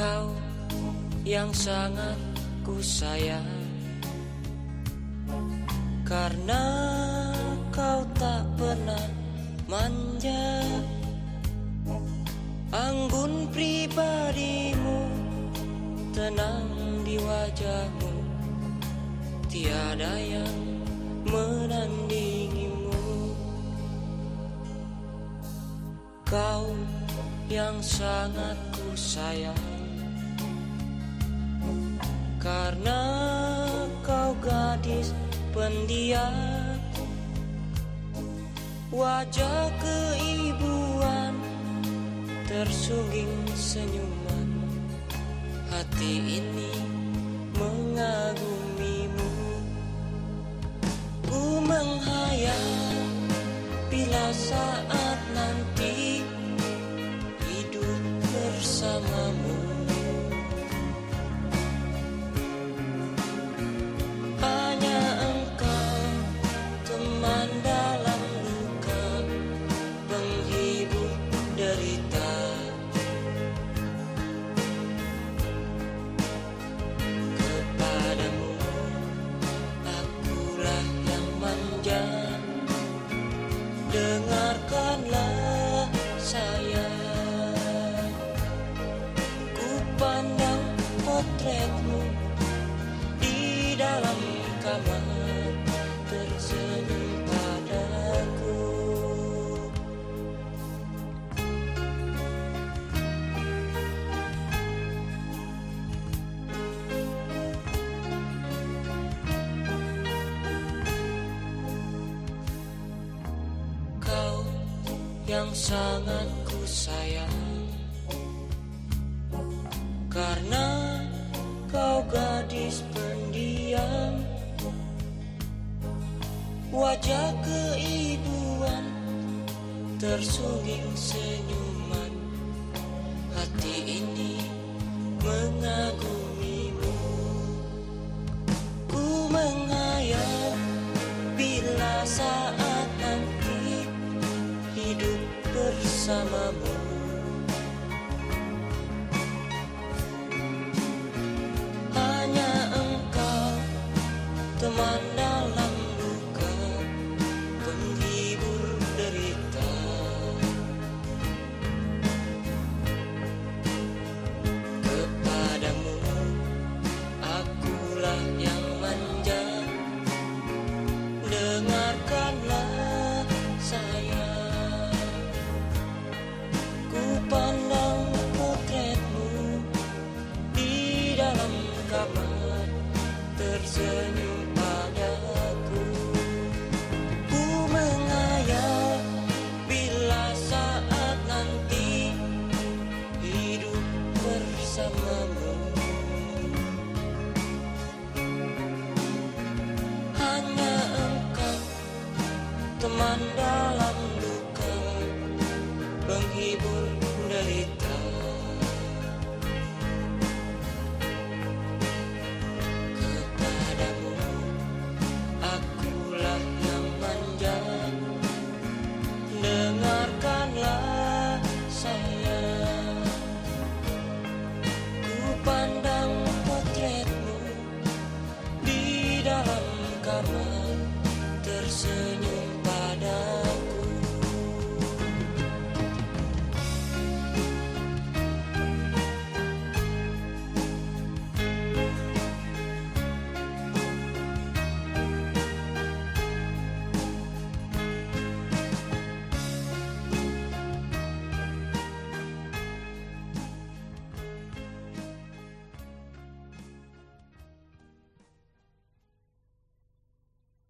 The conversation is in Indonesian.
Kau yang sangat ku sayang. Karena kau tak pernah manja. Anggun pribadimu Tenang di wajahmu. Tiada yang menandingimu. Kau yang sangat ku sayang pendiam Wajah keibuan tersungging senyuman. Hati ini mengagumimu. Ku menghayal bila saat nanti hidup bersamamu yang sangat ku sayang. Karena kau gadis pendiam Wajah keibuan tersungging senyuman. Hati ini mengagumimu. Ku mengayal bila saat bersamamu Hanya hibur burayta